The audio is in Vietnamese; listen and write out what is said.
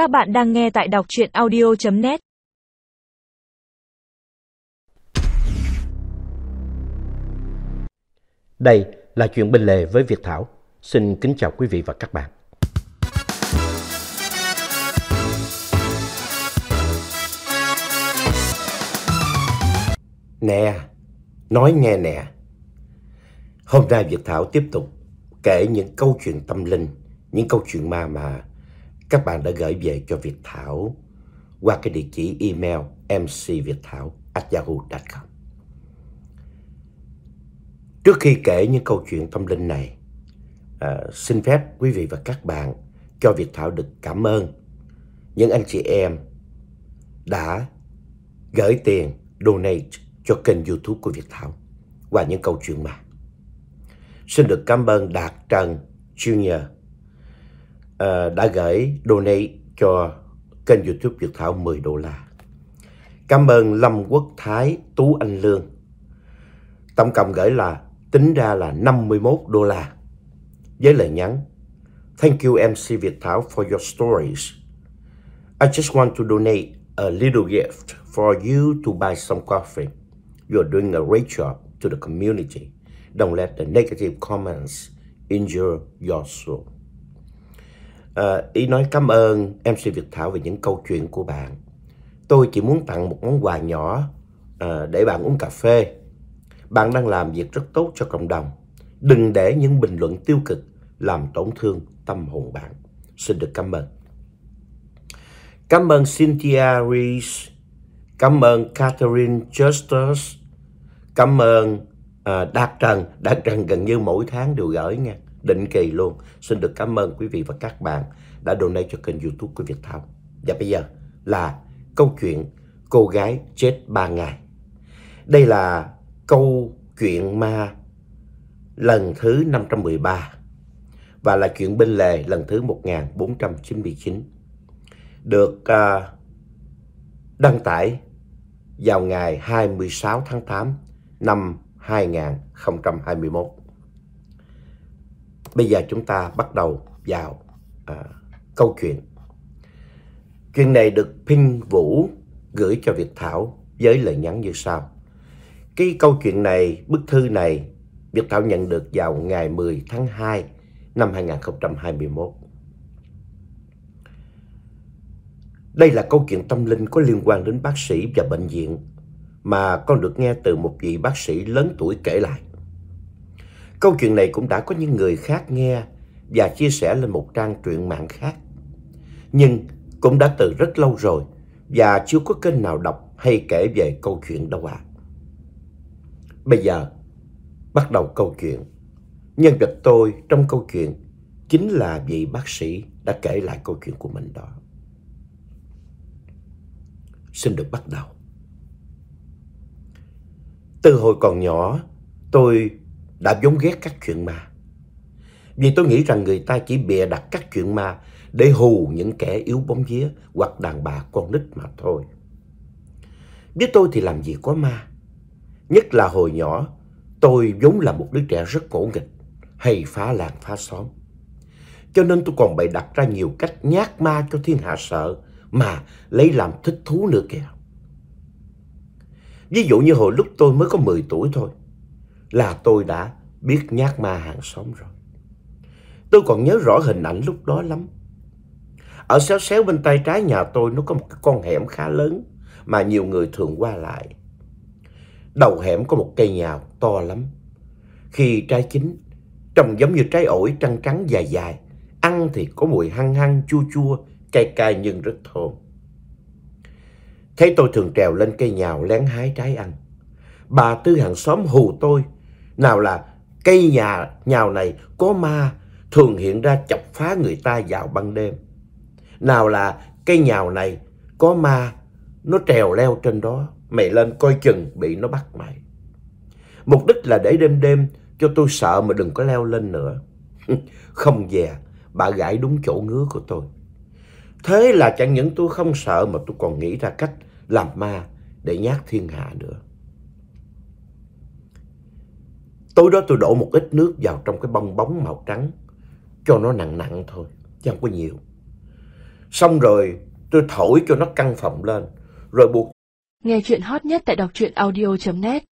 Các bạn đang nghe tại đọc chuyện audio.net Đây là chuyện bên lề với Việt Thảo. Xin kính chào quý vị và các bạn. Nè, nói nghe nè. Hôm nay Việt Thảo tiếp tục kể những câu chuyện tâm linh, những câu chuyện ma mà các bạn đã gửi về cho Việt Thảo qua cái địa chỉ email mcviệtthảo@yahoo.com. Trước khi kể những câu chuyện tâm linh này, à, xin phép quý vị và các bạn cho Việt Thảo được cảm ơn những anh chị em đã gửi tiền donate cho kênh YouTube của Việt Thảo qua những câu chuyện mà. Xin được cảm ơn Đạt Trần Junior Ờ, đã gửi donate cho kênh YouTube Việt Thảo 10 đô la. Cảm ơn Lâm Quốc Thái, Tú Anh Lương. Tổng cộng gửi là tính ra là 51 đô la. Với lời nhắn Thank you MC Việt Thảo for your stories. I just want to donate a little gift for you to buy some coffee. You're doing a great job to the community. Don't let the negative comments injure your soul. À, ý nói cảm ơn MC Việt Thảo về những câu chuyện của bạn. Tôi chỉ muốn tặng một món quà nhỏ à, để bạn uống cà phê. Bạn đang làm việc rất tốt cho cộng đồng. Đừng để những bình luận tiêu cực làm tổn thương tâm hồn bạn. Xin được cảm ơn. Cảm ơn Cynthia Reese. Cảm ơn Catherine Justus. Cảm ơn uh, Đạt Trần. Đạt Trần gần như mỗi tháng đều gửi nha. Định kỳ luôn. Xin được cảm ơn quý vị và các bạn đã donate cho kênh youtube của Việt Thảo. Và bây giờ là câu chuyện cô gái chết 3 ngày. Đây là câu chuyện ma lần thứ 513 và là chuyện bên lề lần thứ 1499 được uh, đăng tải vào ngày 26 tháng 8 năm 2021. Bây giờ chúng ta bắt đầu vào à, câu chuyện. Chuyện này được Pinh Vũ gửi cho Việt Thảo với lời nhắn như sau. Cái câu chuyện này, bức thư này, Việt Thảo nhận được vào ngày 10 tháng 2 năm 2021. Đây là câu chuyện tâm linh có liên quan đến bác sĩ và bệnh viện mà con được nghe từ một vị bác sĩ lớn tuổi kể lại. Câu chuyện này cũng đã có những người khác nghe và chia sẻ lên một trang truyện mạng khác. Nhưng cũng đã từ rất lâu rồi và chưa có kênh nào đọc hay kể về câu chuyện đâu ạ. À. Bây giờ, bắt đầu câu chuyện. Nhân vật tôi trong câu chuyện chính là vị bác sĩ đã kể lại câu chuyện của mình đó. Xin được bắt đầu. Từ hồi còn nhỏ, tôi đã vốn ghét các chuyện ma. Vì tôi nghĩ rằng người ta chỉ bịa đặt các chuyện ma để hù những kẻ yếu bóng vía hoặc đàn bà con nít mà thôi. Biết tôi thì làm gì có ma. Nhất là hồi nhỏ, tôi vốn là một đứa trẻ rất cổ nghịch, hay phá làng phá xóm. Cho nên tôi còn bày đặt ra nhiều cách nhát ma cho thiên hạ sợ mà lấy làm thích thú nữa kìa. Ví dụ như hồi lúc tôi mới có 10 tuổi thôi, là tôi đã biết nhát ma hàng xóm rồi. Tôi còn nhớ rõ hình ảnh lúc đó lắm. Ở xéo xéo bên tay trái nhà tôi nó có một cái con hẻm khá lớn mà nhiều người thường qua lại. Đầu hẻm có một cây nhào to lắm. Khi trái chín, trông giống như trái ổi trắng trắng dài dài. Ăn thì có mùi hăng hăng chua chua, cay cay nhưng rất thơm. Thấy tôi thường trèo lên cây nhào lén hái trái ăn. Bà Tư hàng xóm hù tôi. Nào là, cây nhà, nhào này có ma, thường hiện ra chọc phá người ta vào ban đêm. Nào là, cây nhào này có ma, nó trèo leo trên đó. Mày lên coi chừng bị nó bắt mày. Mục đích là để đêm đêm cho tôi sợ mà đừng có leo lên nữa. không dè, bà gãi đúng chỗ ngứa của tôi. Thế là chẳng những tôi không sợ mà tôi còn nghĩ ra cách làm ma để nhát thiên hạ nữa. Tối đó tôi đổ một ít nước vào trong cái bong bóng màu trắng cho nó nặng nặng thôi, chứ không có nhiều. Xong rồi tôi thổi cho nó căng phòng lên, rồi buộc Nghe chuyện hot nhất tại đọc truyện audio.net